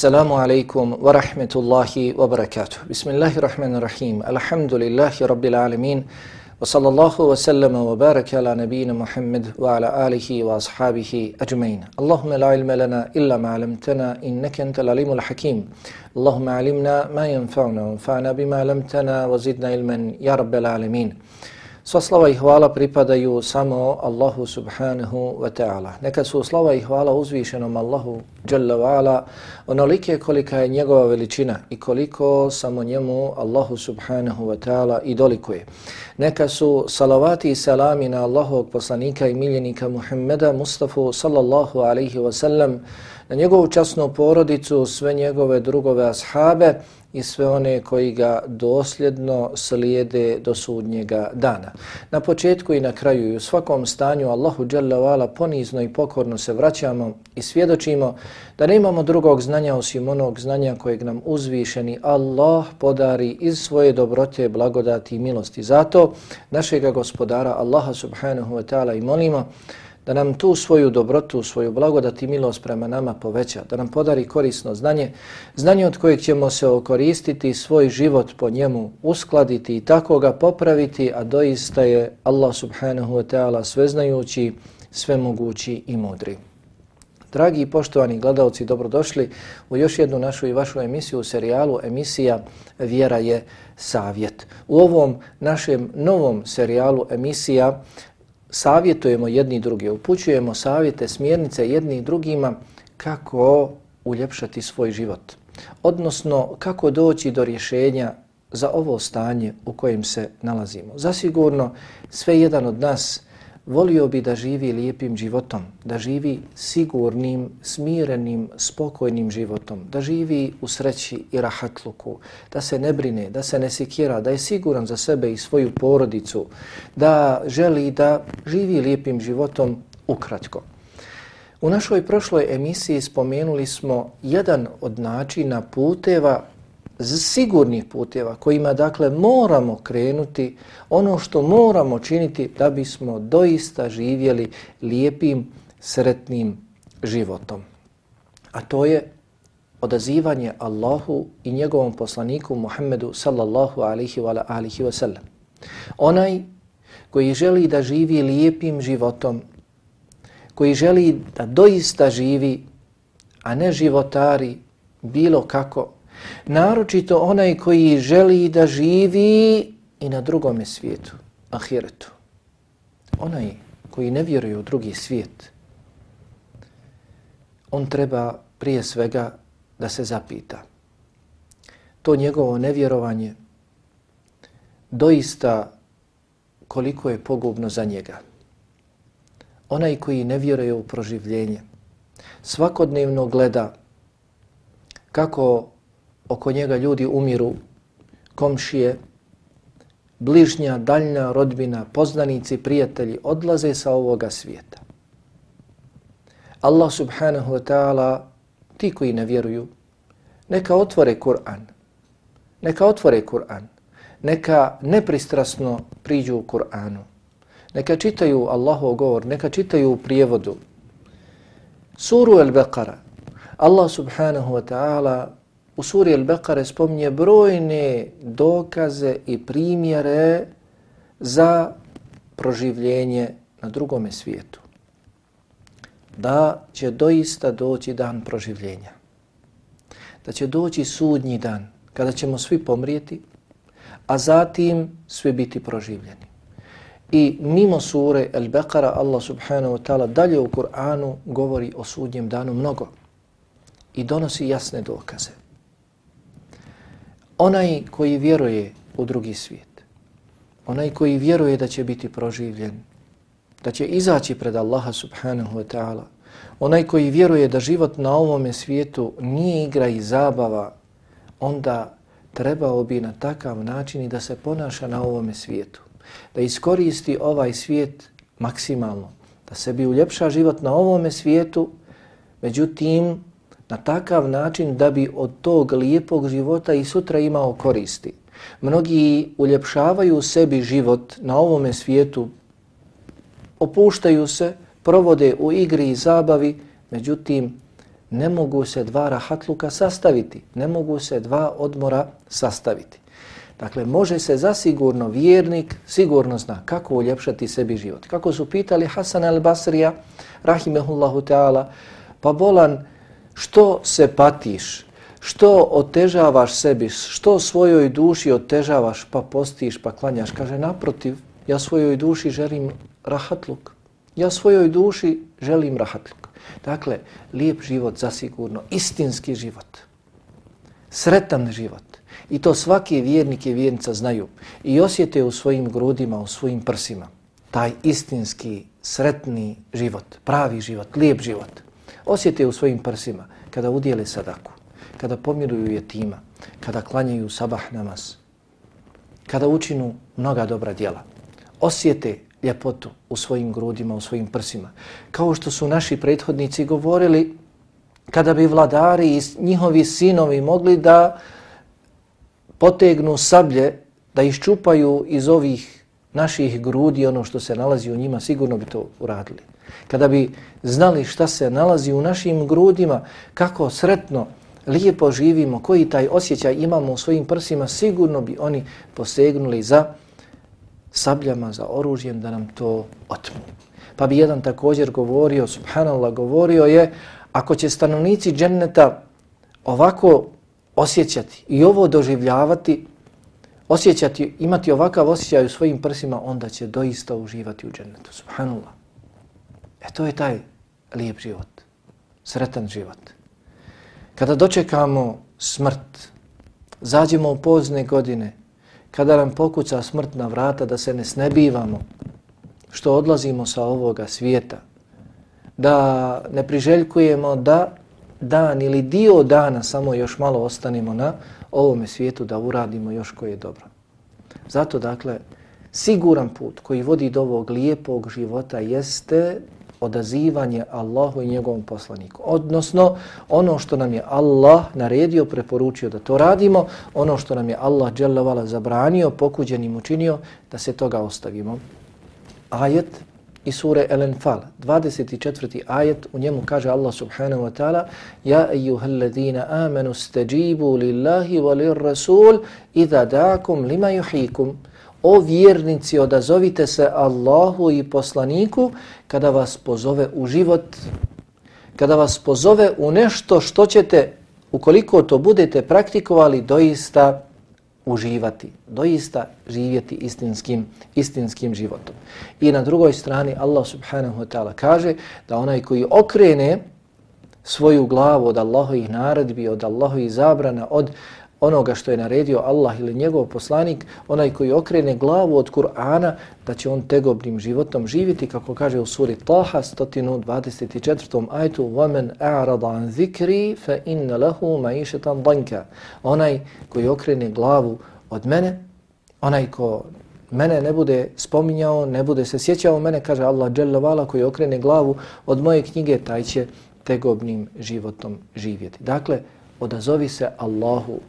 Assalamu alaikum wa rahmetullahi wa barakatuh. Bismillahirrahmanirrahim. Alhamdulillahi rabbil alamin. Wa sallallahu wa sallama wa baraka ala nabina Muhammad wa ala alihi wa ashabihi ajmain. Allahumma la ilma lana illa ma alamtana innaka anta alimul hakim. Allahumma alimna ma yanfa'una wa anfa'na bima alamtana wa zidna ilman ya rabbil alamin. Sva slava i hvala pripadaju samo Allahu subhanahu wa ta'ala. Neka su slava i hvala uzvišenom Allahu jalla wa ala onolike kolika je njegova veličina i koliko samo njemu Allahu subhanahu wa ta'ala i dolikuje. Neka su salavati i salami na Allahovog poslanika i miljenika Muhammeda Mustafa sallallahu alaihi wa sallam na njegovu časnu porodicu, sve njegove drugove ashabe, i sve one koji ga dosljedno slijede do sudnjega dana. Na početku i na kraju i u svakom stanju Allahu Đalla ponizno i pokorno se vraćamo i svjedočimo da ne imamo drugog znanja osim onog znanja kojeg nam uzvišeni Allah podari iz svoje dobrote, blagodati i milosti. Zato našega gospodara Allaha subhanahu wa ta'ala i molimo da nam tu svoju dobrotu, svoju blagodat i milost prema nama poveća, da nam podari korisno znanje, znanje od kojeg ćemo se okoristiti, svoj život po njemu uskladiti i tako ga popraviti, a doista je Allah subhanahu wa ta'ala sveznajući, svemogući i mudri. Dragi i poštovani gledalci, dobrodošli u još jednu našu i vašu emisiju u serijalu emisija Vjera je savjet. U ovom našem novom serijalu emisija savjetujemo jedni drugi, upućujemo savjete, smjernice jedni drugima kako uljepšati svoj život. Odnosno, kako doći do rješenja za ovo stanje u kojem se nalazimo. Zasigurno, sve jedan od nas volio bi da živi lijepim životom, da živi sigurnim, smirenim, spokojnim životom, da živi u sreći i rahatluku, da se ne brine, da se ne sikira, da je siguran za sebe i svoju porodicu, da želi da živi lijepim životom ukratko. U našoj prošloj emisiji spomenuli smo jedan od načina puteva sigurnih puteva kojima dakle moramo krenuti ono što moramo činiti da bismo doista živjeli lijepim, sretnim životom. A to je odazivanje Allahu i njegovom poslaniku Muhammedu sallallahu alihi wa alihi wa sallam. Onaj koji želi da živi lijepim životom, koji želi da doista živi, a ne životari bilo kako, Naročito onaj koji želi da živi i na drugome svijetu, ahiretu. Onaj koji ne vjeruje u drugi svijet, on treba prije svega da se zapita. To njegovo nevjerovanje doista koliko je pogubno za njega. Onaj koji ne vjeruje u proživljenje, svakodnevno gleda kako oko njega ljudi umiru, komšije, bližnja, daljna rodbina, poznanici, prijatelji odlaze sa ovoga svijeta. Allah subhanahu wa ta'ala, ti koji ne vjeruju, neka otvore Kur'an, neka otvore Kur'an, neka nepristrasno priđu u Kur'anu, neka čitaju Allahov govor, neka čitaju u prijevodu. Suru al-Baqara, Allah subhanahu wa ta'ala u suri Al-Baqara spominje brojne dokaze i primjere za proživljenje na drugome svijetu. Da će doista doći dan proživljenja. Da će doći sudnji dan kada ćemo svi pomrijeti, a zatim svi biti proživljeni. I mimo sure Al-Baqara Allah subhanahu wa ta'ala dalje u Kur'anu govori o sudnjem danu mnogo i donosi jasne dokaze onaj koji vjeruje u drugi svijet, onaj koji vjeruje da će biti proživljen, da će izaći pred Allaha subhanahu wa ta'ala, onaj koji vjeruje da život na ovome svijetu nije igra i zabava, onda trebao bi na takav način i da se ponaša na ovome svijetu, da iskoristi ovaj svijet maksimalno, da sebi uljepša život na ovome svijetu, međutim, na takav način da bi od tog lijepog života i sutra imao koristi. Mnogi uljepšavaju sebi život na ovome svijetu, opuštaju se, provode u igri i zabavi, međutim, ne mogu se dva rahatluka sastaviti, ne mogu se dva odmora sastaviti. Dakle, može se zasigurno vjernik sigurno zna kako uljepšati sebi život. Kako su pitali Hasan al-Basrija, rahimehullahu ta'ala, pa bolan, što se patiš, što otežavaš sebi, što svojoj duši otežavaš, pa postiš, pa klanjaš. Kaže, naprotiv, ja svojoj duši želim rahatluk. Ja svojoj duši želim rahatluk. Dakle, lijep život zasigurno, istinski život, sretan život. I to svaki vjernik i vjernica znaju i osjete u svojim grudima, u svojim prsima. Taj istinski, sretni život, pravi život, lijep život. Osjete u svojim prsima kada udijele sadaku, kada pomiruju jetima, kada klanjaju sabah namaz, kada učinu mnoga dobra djela. Osjete ljepotu u svojim grudima, u svojim prsima. Kao što su naši prethodnici govorili, kada bi vladari i njihovi sinovi mogli da potegnu sablje, da iščupaju iz ovih naših grudi ono što se nalazi u njima, sigurno bi to uradili. Kada bi znali šta se nalazi u našim grudima, kako sretno, lijepo živimo, koji taj osjećaj imamo u svojim prsima, sigurno bi oni posegnuli za sabljama, za oružjem da nam to otmu. Pa bi jedan također govorio, subhanallah, govorio je, ako će stanovnici dženneta ovako osjećati i ovo doživljavati, osjećati, imati ovakav osjećaj u svojim prsima, onda će doista uživati u džennetu. Subhanallah. E to je taj lijep život, sretan život. Kada dočekamo smrt, zađemo u pozne godine, kada nam pokuca smrtna vrata da se ne snebivamo, što odlazimo sa ovoga svijeta, da ne priželjkujemo da dan ili dio dana samo još malo ostanemo na ovome svijetu da uradimo još koje je dobro. Zato dakle, siguran put koji vodi do ovog lijepog života jeste odazivanje Allahu i njegovom poslaniku. Odnosno, ono što nam je Allah naredio, preporučio da to radimo, ono što nam je Allah dželavala zabranio, pokuđenim učinio, da se toga ostavimo. Ajet i sure El-Enfal, 24. ajet, u njemu kaže Allah subhanahu wa ta'ala Ja ejuhalladina amanu steđibu lillahi walir rasul idha dakum lima yuhikum. O vjernici, odazovite se Allahu i poslaniku kada vas pozove u život, kada vas pozove u nešto što ćete, ukoliko to budete praktikovali, doista uživati, doista živjeti istinskim, istinskim životom. I na drugoj strani Allah subhanahu wa ta'ala kaže da onaj koji okrene svoju glavu od Allahovih naredbi, od Allahovih zabrana, od onoga što je naredio Allah ili njegov poslanik, onaj koji okrene glavu od Kur'ana, da će on tegobnim životom živjeti, kako kaže u suri Taha 124. ajtu وَمَنْ أَعْرَضَ عَنْ ذِكْرِ فَإِنَّ لَهُ مَيْشَةً ضَنْكَ Onaj koji okrene glavu od mene, onaj ko mene ne bude spominjao, ne bude se sjećao mene, kaže Allah Jalla koji okrene glavu od moje knjige, taj će tegobnim životom živjeti. Dakle, odazovi se Allahu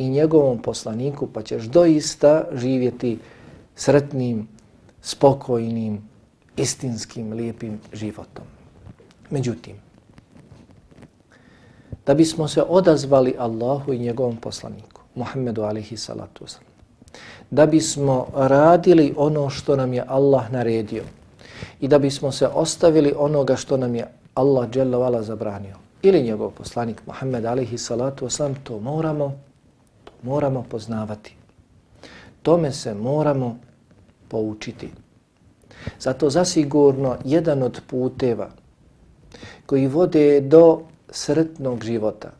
i njegovom poslaniku, pa ćeš doista živjeti sretnim, spokojnim, istinskim, lijepim životom. Međutim, da bismo se odazvali Allahu i njegovom poslaniku, Muhammedu alihi salatu wasalam, da bismo radili ono što nam je Allah naredio i da bismo se ostavili onoga što nam je Allah dželle zabranio ili njegov poslanik Muhammed alihi salatu wasalam, to moramo moramo poznavati. Tome se moramo poučiti. Zato zasigurno jedan od puteva koji vode do sretnog života,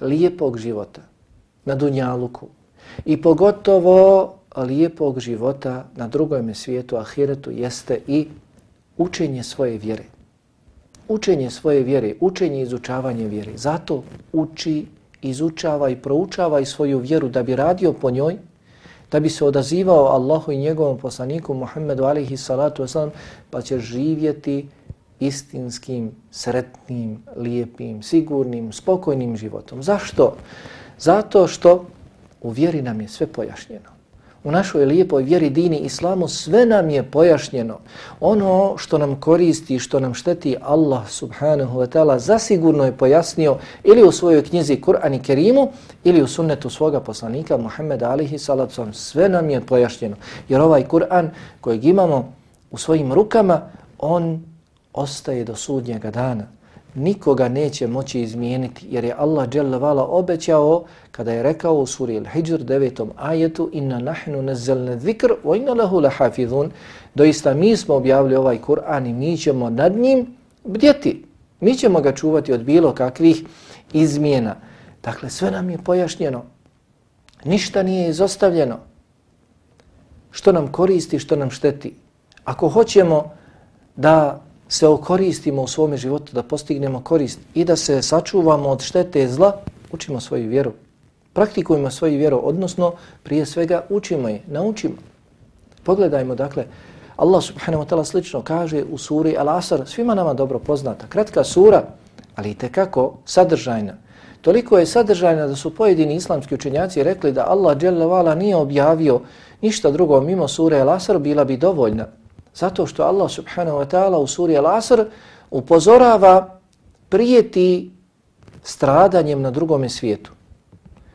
lijepog života na Dunjaluku i pogotovo lijepog života na drugom svijetu, ahiretu, jeste i učenje svoje vjere. Učenje svoje vjere, učenje i izučavanje vjere. Zato uči izučava i proučava i svoju vjeru da bi radio po njoj, da bi se odazivao Allahu i njegovom poslaniku Muhammedu alihi salatu wasalam, pa će živjeti istinskim, sretnim, lijepim, sigurnim, spokojnim životom. Zašto? Zato što u vjeri nam je sve pojašnjeno u našoj lijepoj vjeri dini islamu sve nam je pojašnjeno. Ono što nam koristi, što nam šteti Allah subhanahu wa ta'ala zasigurno je pojasnio ili u svojoj knjizi Kur'an i Kerimu ili u sunnetu svoga poslanika Muhammeda alihi salacom. Sve nam je pojašnjeno. Jer ovaj Kur'an kojeg imamo u svojim rukama, on ostaje do sudnjega dana nikoga neće moći izmijeniti jer je Allah dželle obećao kada je rekao u suri Al-Hijr 9. ajetu inna nahnu nazzalna dhikr wa inna lahu lahafizun. Doista mi smo objavili ovaj Kur'an i mi ćemo nad njim bdjeti. Mi ćemo ga čuvati od bilo kakvih izmjena. Dakle sve nam je pojašnjeno. Ništa nije izostavljeno. Što nam koristi što nam šteti. Ako hoćemo da se okoristimo u svome životu, da postignemo korist i da se sačuvamo od štete zla, učimo svoju vjeru. Praktikujemo svoju vjeru, odnosno prije svega učimo je, naučimo. Pogledajmo, dakle, Allah subhanahu wa ta'ala slično kaže u suri Al-Asr, svima nama dobro poznata, kratka sura, ali i tekako sadržajna. Toliko je sadržajna da su pojedini islamski učenjaci rekli da Allah nije objavio ništa drugo mimo sure Al-Asr, bila bi dovoljna. Zato što Allah subhanahu wa ta'ala u suri Al-Asr upozorava prijeti stradanjem na drugome svijetu.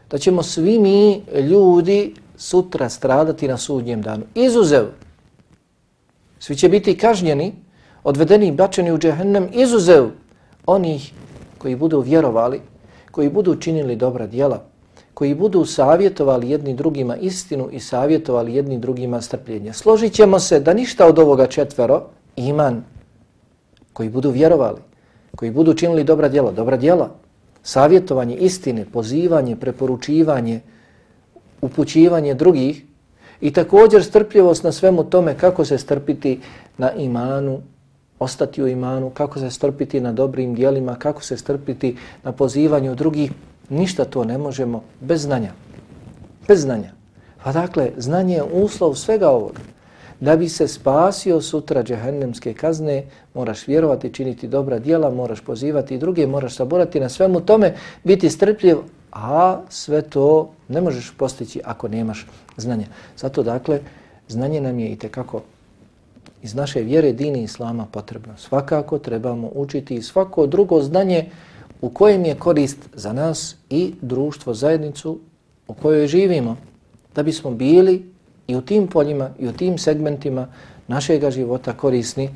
Da ćemo svi mi ljudi sutra stradati na sudnjem danu. Izuzev. Svi će biti kažnjeni, odvedeni i bačeni u džehennem. Izuzev onih koji budu vjerovali, koji budu činili dobra djela, koji budu savjetovali jedni drugima istinu i savjetovali jedni drugima strpljenje. Složit ćemo se da ništa od ovoga četvero, iman, koji budu vjerovali, koji budu činili dobra djela, dobra djela, savjetovanje istine, pozivanje, preporučivanje, upućivanje drugih i također strpljivost na svemu tome kako se strpiti na imanu, ostati u imanu, kako se strpiti na dobrim dijelima, kako se strpiti na pozivanju drugih, Ništa to ne možemo bez znanja. Bez znanja. Pa dakle, znanje je uslov svega ovoga. Da bi se spasio sutra džehennemske kazne, moraš vjerovati, činiti dobra dijela, moraš pozivati i druge, moraš saborati na svemu tome, biti strpljiv, a sve to ne možeš postići ako nemaš znanja. Zato dakle, znanje nam je i tekako iz naše vjere dini Islama potrebno. Svakako trebamo učiti i svako drugo znanje u kojem je korist za nas i društvo, zajednicu u kojoj živimo, da bismo bili i u tim poljima i u tim segmentima našeg života korisni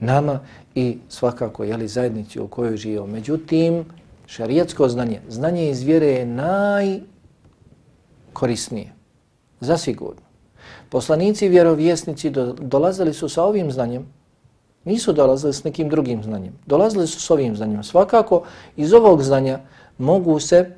nama i svakako jeli, zajednici u kojoj živimo. Međutim, šarijatsko znanje, znanje iz vjere je najkorisnije, zasigurno. Poslanici i vjerovjesnici do, dolazili su sa ovim znanjem, Nisu dolazili s nekim drugim znanjem. Dolazili su s ovim znanjem. Svakako iz ovog znanja mogu se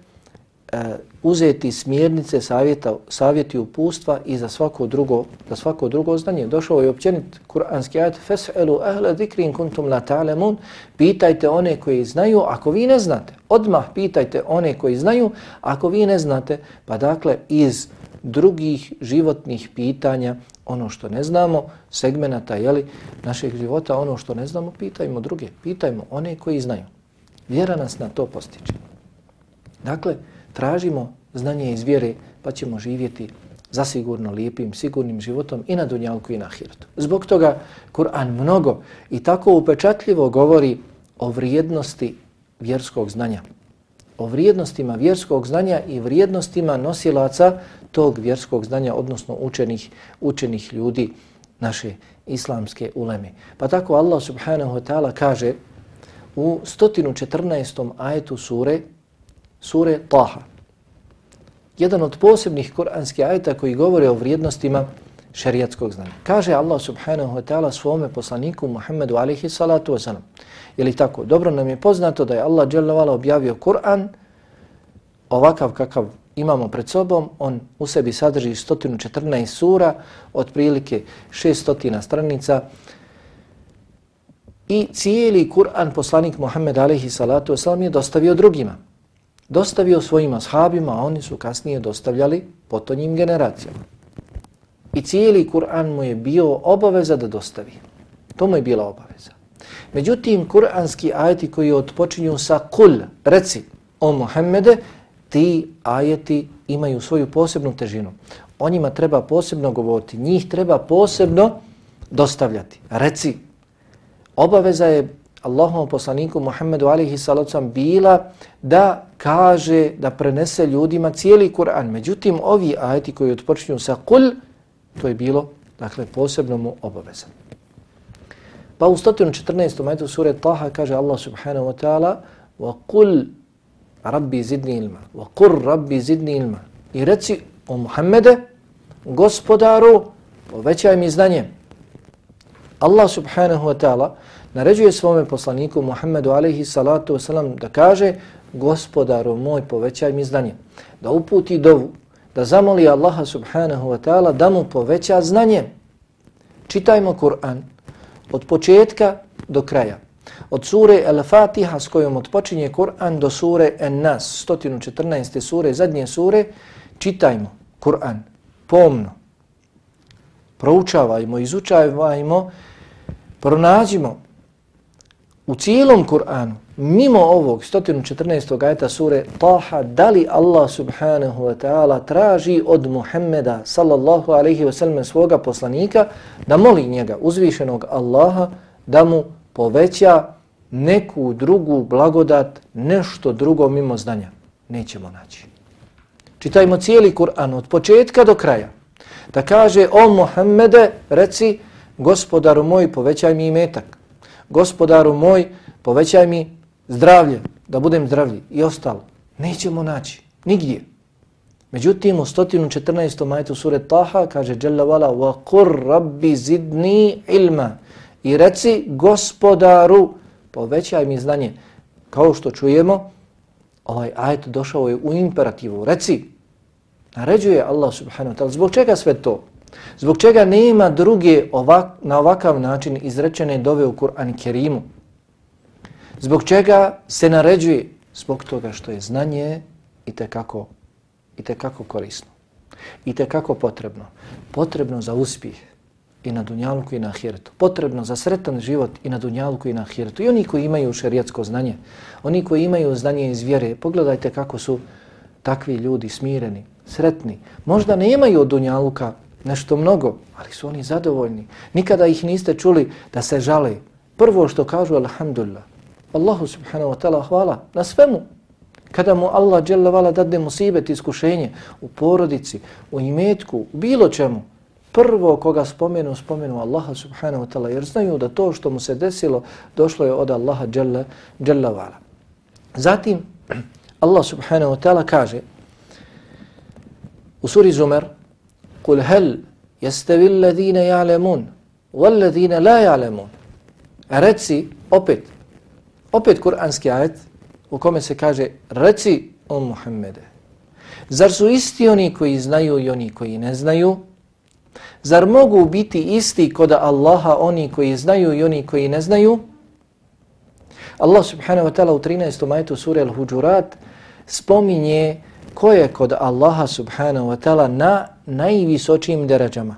e, uzeti smjernice, savjeta, savjeti upustva i za svako drugo, za svako drugo znanje. Došao je općenit kuranski ajat Fes'elu ahle zikrin kuntum la ta'lemun Pitajte one koji znaju, ako vi ne znate. Odmah pitajte one koji znaju, ako vi ne znate. Pa dakle, iz drugih životnih pitanja, ono što ne znamo, segmenata jeli, našeg života, ono što ne znamo, pitajmo druge, pitajmo one koji znaju. Vjera nas na to postiče. Dakle, tražimo znanje iz vjere, pa ćemo živjeti zasigurno lijepim, sigurnim životom i na Dunjalku i na Hirtu. Zbog toga Kur'an mnogo i tako upečatljivo govori o vrijednosti vjerskog znanja. O vrijednostima vjerskog znanja i vrijednostima nosilaca tog vjerskog znanja, odnosno učenih, učenih ljudi naše islamske uleme. Pa tako Allah subhanahu wa ta'ala kaže u 114. ajetu sure, sure Taha. Jedan od posebnih kuranskih ajeta koji govore o vrijednostima šerijatskog znanja. Kaže Allah subhanahu wa ta'ala svome poslaniku Muhammedu alihi salatu wa salam. Je tako? Dobro nam je poznato da je Allah objavio Kur'an ovakav kakav imamo pred sobom, on u sebi sadrži 114 sura, otprilike 600 stranica i cijeli Kur'an poslanik Muhammed alaihi salatu wasalam je dostavio drugima. Dostavio svojim ashabima, a oni su kasnije dostavljali potonjim generacijama. I cijeli Kur'an mu je bio obaveza da dostavi. To mu je bila obaveza. Međutim, kur'anski ajeti koji odpočinju sa kul, reci o Muhammede, ti ajeti imaju svoju posebnu težinu. O njima treba posebno govoriti, njih treba posebno dostavljati. Reci, obaveza je Allahom poslaniku Muhammedu alihi salacom bila da kaže, da prenese ljudima cijeli Kur'an. Međutim, ovi ajeti koji odpočinju sa kul, to je bilo, dakle, posebno mu obaveza. Pa u 114. majtu sure Taha kaže Allah subhanahu wa ta'ala وَقُلْ Rabbi zidni ilma. Wa kur rabbi zidni ilma. I reci o Muhammede, gospodaru, povećaj mi znanje. Allah subhanahu wa ta'ala naređuje svome poslaniku Muhammedu alaihi salatu wasalam da kaže gospodaru moj povećaj mi znanje. Da uputi dovu, da zamoli Allaha subhanahu wa ta'ala da mu poveća znanje. Čitajmo Kur'an od početka do kraja. Od sure Al-Fatiha s kojom odpočinje Kur'an do sure En-Nas, 114. sure, zadnje sure, čitajmo Kur'an pomno. Proučavajmo, izučavajmo, pronađimo u cijelom Kur'anu, mimo ovog 114. ajeta sure Taha, da li Allah subhanahu wa ta'ala traži od Muhammeda sallallahu alaihi wa sallam svoga poslanika da moli njega, uzvišenog Allaha, da mu poveća neku drugu blagodat, nešto drugo mimo znanja. Nećemo naći. Čitajmo cijeli Kur'an od početka do kraja. Da kaže, o Muhammede, reci, gospodaru moj, povećaj mi imetak gospodaru moj, povećaj mi zdravlje, da budem zdravlji i ostalo. Nećemo naći, nigdje. Međutim, u 114. majtu sure Taha kaže Jalla vala وَقُرْ رَبِّ zidni ilma i reci gospodaru, povećaj mi znanje. Kao što čujemo, ovaj ajet došao je u imperativu. Reci, naređuje Allah subhanahu wa ta'ala. Zbog čega sve to? Zbog čega nema druge ovak, na ovakav način izrečene dove u Kur'an Kerimu? Zbog čega se naređuje? Zbog toga što je znanje i tekako, i tekako korisno. I tekako potrebno. Potrebno za uspjeh i na dunjalku i na ahiretu. Potrebno za sretan život i na dunjalku i na ahiretu. I oni koji imaju šerijatsko znanje, oni koji imaju znanje iz vjere, pogledajte kako su takvi ljudi smireni, sretni. Možda ne imaju od dunjaluka nešto mnogo, ali su oni zadovoljni. Nikada ih niste čuli da se žale. Prvo što kažu, alhamdulillah, Allahu subhanahu wa ta'ala hvala na svemu. Kada mu Allah dželle vala dadne musibet iskušenje u porodici, u imetku, u bilo čemu, prvo koga spomenu, spomenu Allaha subhanahu wa ta'ala, jer znaju da to što mu se desilo došlo je od Allaha dželle, dželle vala. Zatim, Allah subhanahu wa ta'ala kaže u suri Zumer, قل هل يستوي الذين يعلمون والذين لا يعلمون reci opet opet kuranski ajet u kome se kaže reci o Muhammede zar su isti oni koji znaju i oni koji ne znaju Zar mogu biti isti kod Allaha oni koji znaju i oni koji ne znaju Allah subhanahu wa ta'ala u 13. majtu sura Al-Huđurat spominje ko je kod Allaha subhanahu wa ta'ala na najvisočijim deređama.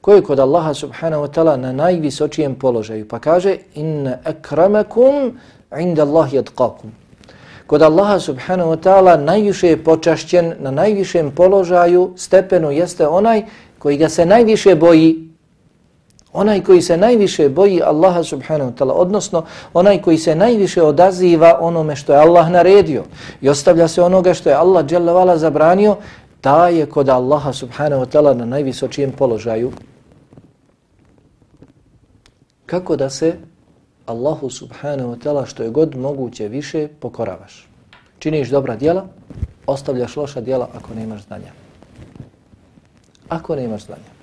Ko je kod Allaha subhanahu wa ta'ala na najvisočijem položaju. Pa kaže, inna akramakum inda Allahi adqakum. Kod Allaha subhanahu wa ta'ala najviše je počašćen na najvišem položaju, stepenu jeste onaj koji ga se najviše boji Onaj koji se najviše boji Allaha subhanahu wa ta'ala, odnosno onaj koji se najviše odaziva onome što je Allah naredio i ostavlja se onoga što je Allah dželavala zabranio, ta je kod Allaha subhanahu wa ta'ala na najvisočijem položaju. Kako da se Allahu subhanahu wa ta'ala što je god moguće više pokoravaš? Činiš dobra djela, ostavljaš loša djela ako nemaš znanja. Ako nemaš znanja.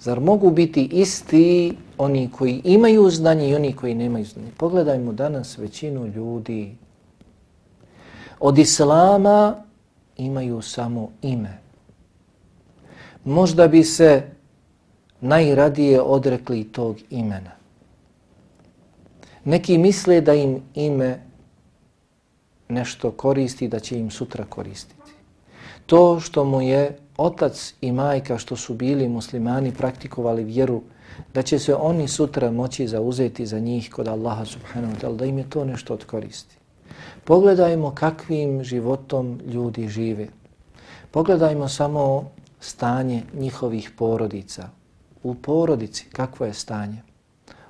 Zar mogu biti isti oni koji imaju znanje i oni koji nemaju znanje? Pogledajmo danas većinu ljudi. Od Islama imaju samo ime. Možda bi se najradije odrekli tog imena. Neki misle da im ime nešto koristi, da će im sutra koristiti. To što mu je otac i majka što su bili muslimani praktikovali vjeru, da će se oni sutra moći zauzeti za njih kod Allaha subhanahu wa ta'ala, da im je to nešto od koristi. Pogledajmo kakvim životom ljudi žive. Pogledajmo samo stanje njihovih porodica. U porodici kakvo je stanje?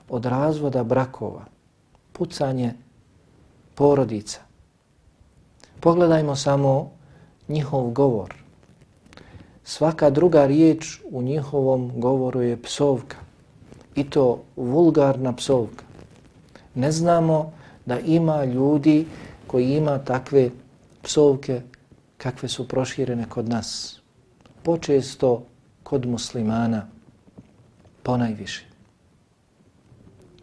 Od razvoda brakova, pucanje porodica. Pogledajmo samo njihov govor. Svaka druga riječ u njihovom govoru je psovka. I to vulgarna psovka. Ne znamo da ima ljudi koji ima takve psovke kakve su proširene kod nas. Počesto kod muslimana ponajviše.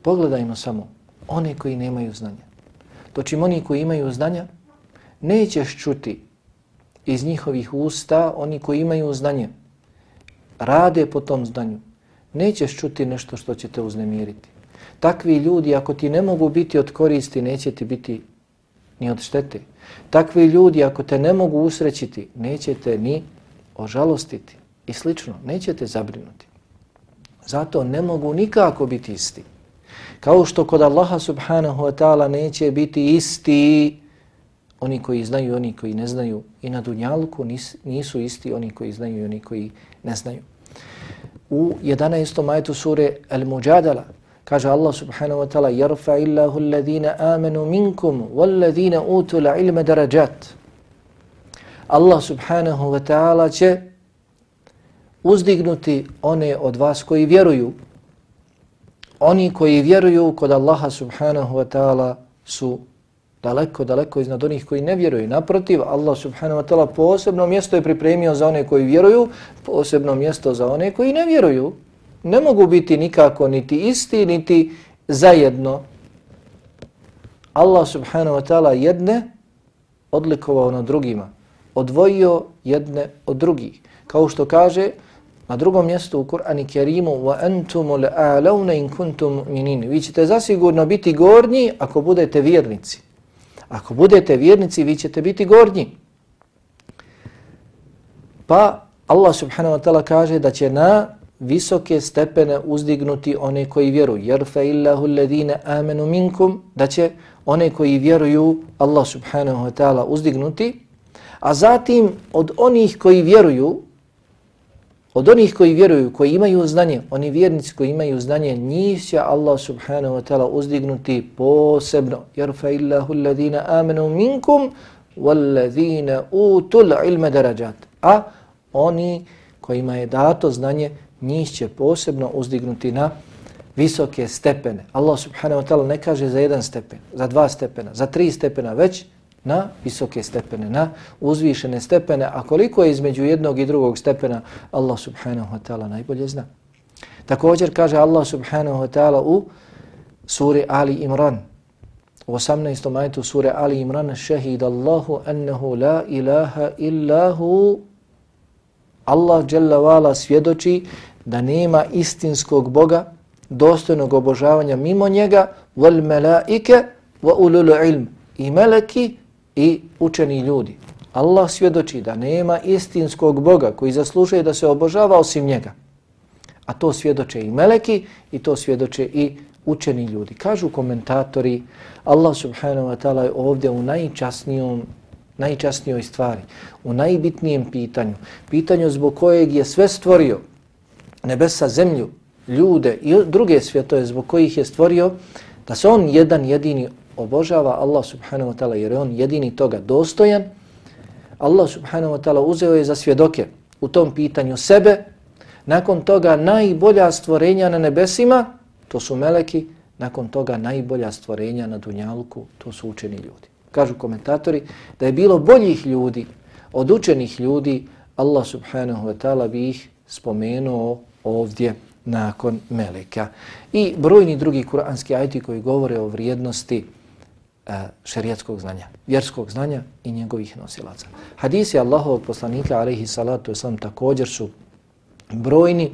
Pogledajmo samo one koji nemaju znanja. Točim oni koji imaju znanja, nećeš čuti iz njihovih usta, oni koji imaju znanje, rade po tom znanju, nećeš čuti nešto što će te uznemiriti. Takvi ljudi, ako ti ne mogu biti od koristi, neće ti biti ni od štete. Takvi ljudi, ako te ne mogu usrećiti, nećete ni ožalostiti i slično, nećete zabrinuti. Zato ne mogu nikako biti isti. Kao što kod Allaha subhanahu wa ta'ala neće biti isti oni koji znaju i oni koji ne znaju i na dunjalku nisu isti oni koji znaju i oni koji ne znaju. U 11. majetu sure Al-Mujadala kaže Allah subhanahu wa ta'ala yarfa illahu alladhina amanu minkum walladhina utul ilma darajat. Allah subhanahu wa ta'ala će uzdignuti one od vas koji vjeruju. Oni koji vjeruju kod Allaha subhanahu wa ta'ala su daleko, daleko iznad onih koji ne vjeruju. Naprotiv, Allah subhanahu wa ta'ala posebno mjesto je pripremio za one koji vjeruju, posebno mjesto za one koji ne vjeruju. Ne mogu biti nikako niti isti, niti zajedno. Allah subhanahu wa ta'ala jedne odlikovao na drugima. Odvojio jedne od drugih. Kao što kaže na drugom mjestu u Kur'ani Kerimu وَأَنْتُمُ لَأَعْلَوْنَ إِنْ كُنْتُمْ مِنِينَ Vi ćete zasigurno biti gornji ako budete vjernici. Ako budete vjernici, vi ćete biti gornji. Pa Allah subhanahu wa ta'ala kaže da će na visoke stepene uzdignuti one koji vjeruju. Jerfe illahu alladine amenu minkum, da će one koji vjeruju Allah subhanahu wa ta'ala uzdignuti. A zatim od onih koji vjeruju, Od onih koji vjeruju, koji imaju znanje, oni vjernici koji imaju znanje, njih će Allah subhanahu wa ta'ala uzdignuti posebno. Jer fa illahu alladhina amenu minkum walladhina utul ilme darajat. A oni kojima je dato znanje, njih će posebno uzdignuti na visoke stepene. Allah subhanahu wa ta'ala ne kaže za jedan stepen, za dva stepena, za tri stepena, već na visoke stepene, na uzvišene stepene, a koliko je između jednog i drugog stepena, Allah subhanahu wa ta'ala najbolje zna. Također kaže Allah subhanahu wa ta'ala u suri Ali Imran, u 18. majtu suri Ali Imran, šehid Allahu annahu la ilaha illahu Allah jalla svjedoči da nema istinskog Boga, dostojnog obožavanja mimo njega, wal melaike wa ulul ilm, i meleki i učeni ljudi. Allah svjedoči da nema istinskog Boga koji zaslužuje da se obožava osim njega. A to svjedoče i meleki i to svjedoče i učeni ljudi. Kažu komentatori, Allah subhanahu wa ta'ala je ovdje u najčasnijom najčasnijoj stvari, u najbitnijem pitanju, pitanju zbog kojeg je sve stvorio, nebesa, zemlju, ljude i druge svjetove zbog kojih je stvorio, da se on jedan jedini obožava Allah subhanahu wa ta'ala jer je on jedini toga dostojan, Allah subhanahu wa ta'ala uzeo je za svjedoke u tom pitanju sebe, nakon toga najbolja stvorenja na nebesima, to su meleki, nakon toga najbolja stvorenja na dunjalku, to su učeni ljudi. Kažu komentatori da je bilo boljih ljudi od učenih ljudi, Allah subhanahu wa ta'ala bi ih spomenuo ovdje nakon meleka. I brojni drugi kuranski ajti koji govore o vrijednosti E, šerijatskog znanja, vjerskog znanja i njegovih nosilaca. Hadisi Allahovog poslanika, alaihi salatu wasalam, također su brojni.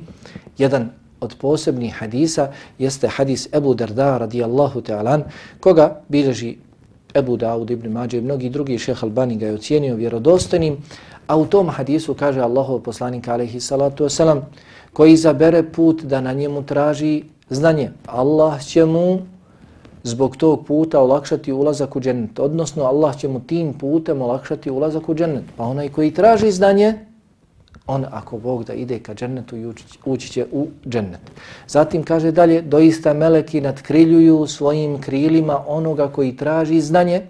Jedan od posebnih hadisa jeste hadis Ebu Darda radijallahu ta'alan, koga bilježi Ebu Dawud ibn Mađe i mnogi drugi šeh Albani ga je ocijenio vjerodostojnim, a u tom hadisu kaže Allahov poslanika, alaihi salatu wasalam, koji izabere put da na njemu traži znanje. Allah će mu zbog tog puta olakšati ulazak u džennet. Odnosno, Allah će mu tim putem olakšati ulazak u džennet. Pa onaj koji traži znanje, on ako Bog da ide ka džennetu i ući, ući će u džennet. Zatim kaže dalje, doista meleki nadkriljuju svojim krilima onoga koji traži znanje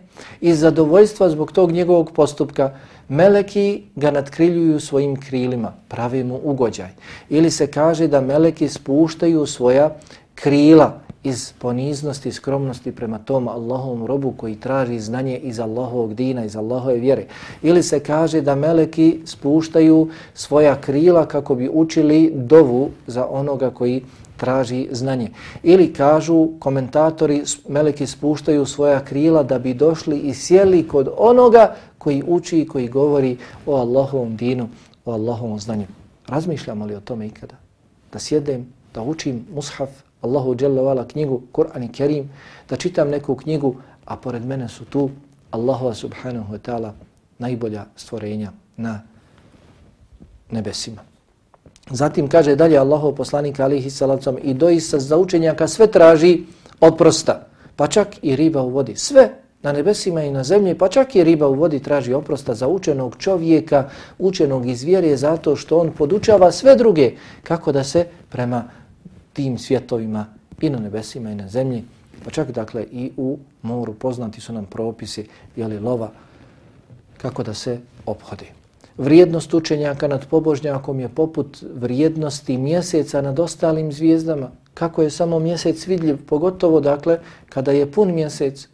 i zadovoljstva zbog tog njegovog postupka. Meleki ga nadkriljuju svojim krilima, pravi mu ugođaj. Ili se kaže da meleki spuštaju svoja krila iz poniznosti skromnosti prema tom Allahovom robu koji traži znanje iz Allahovog dina, iz Allahove vjere. Ili se kaže da meleki spuštaju svoja krila kako bi učili dovu za onoga koji traži znanje. Ili kažu komentatori, meleki spuštaju svoja krila da bi došli i sjeli kod onoga koji uči i koji govori o Allahovom dinu, o Allahovom znanju. Razmišljamo li o tome ikada? Da sjedem, da učim mushaf, Allahu dželle knjigu Kur'an i Kerim, da čitam neku knjigu, a pored mene su tu Allahu subhanahu wa ta'ala najbolja stvorenja na nebesima. Zatim kaže dalje Allahov poslanik alihi salacom i doista za učenjaka sve traži oprosta, pa čak i riba u vodi. Sve na nebesima i na zemlji, pa čak i riba u vodi traži oprosta za učenog čovjeka, učenog iz vjere, zato što on podučava sve druge kako da se prema tim svjetovima i na nebesima i na zemlji, pa čak dakle i u moru poznati su nam propisi jeli lova kako da se obhodi. Vrijednost učenjaka nad pobožnjakom je poput vrijednosti mjeseca nad ostalim zvijezdama. Kako je samo mjesec vidljiv, pogotovo dakle kada je pun mjesec,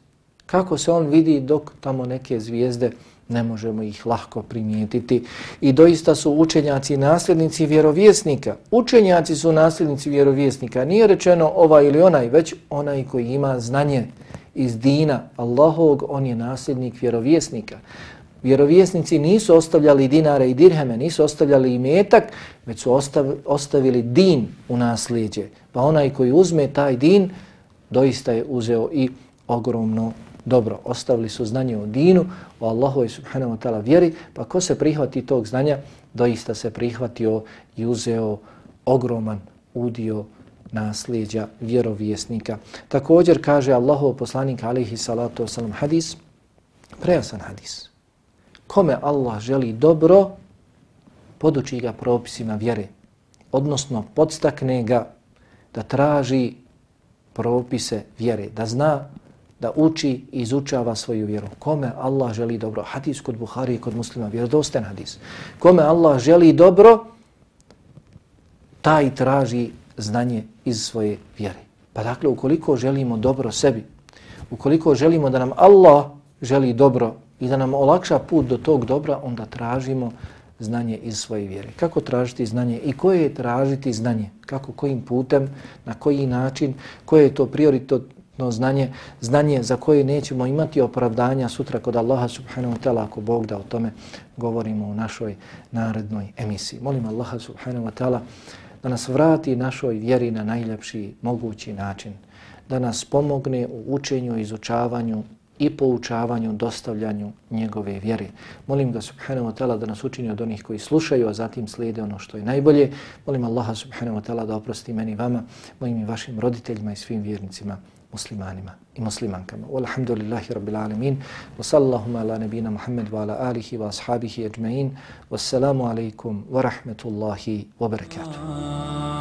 kako se on vidi dok tamo neke zvijezde ne možemo ih lahko primijetiti. I doista su učenjaci nasljednici vjerovjesnika. Učenjaci su nasljednici vjerovjesnika. Nije rečeno ovaj ili onaj, već onaj koji ima znanje iz dina Allahovog, on je nasljednik vjerovjesnika. Vjerovjesnici nisu ostavljali dinare i dirheme, nisu ostavljali i metak, već su ostavili din u nasljeđe. Pa onaj koji uzme taj din, doista je uzeo i ogromno dobro. Ostavili su znanje o dinu, o Allahu i subhanahu wa ta'ala vjeri, pa ko se prihvati tog znanja, doista se prihvatio i uzeo ogroman udio nasljeđa vjerovjesnika. Također kaže Allahov poslanik alihi salatu wasalam hadis, prejasan hadis. Kome Allah želi dobro, poduči ga propisima vjere, odnosno podstakne ga da traži propise vjere, da zna da uči i izučava svoju vjeru. Kome Allah želi dobro? Hadis kod Buhari i kod muslima, vjerodosten hadis. Kome Allah želi dobro, taj traži znanje iz svoje vjere. Pa dakle, ukoliko želimo dobro sebi, ukoliko želimo da nam Allah želi dobro i da nam olakša put do tog dobra, onda tražimo znanje iz svoje vjere. Kako tražiti znanje i koje je tražiti znanje? Kako, kojim putem, na koji način, koje je to prioritet, no znanje, znanje za koje nećemo imati opravdanja sutra kod Allaha subhanahu wa ta'ala ako Bog da o tome govorimo u našoj narednoj emisiji. Molim Allaha subhanahu wa ta'ala da nas vrati našoj vjeri na najljepši mogući način, da nas pomogne u učenju, izučavanju i poučavanju, dostavljanju njegove vjere. Molim ga subhanahu wa ta'ala da nas učini od onih koji slušaju, a zatim slijede ono što je najbolje. Molim Allaha subhanahu wa ta'ala da oprosti meni vama, mojim i vašim roditeljima i svim vjernicima muslimanima i muslimankama. Walhamdulillahi rabbil alemin. Wa sallallahu ala nabina Muhammad wa ala alihi wa ashabihi ajma'in. Wassalamu alaikum wa rahmatullahi wa barakatuh.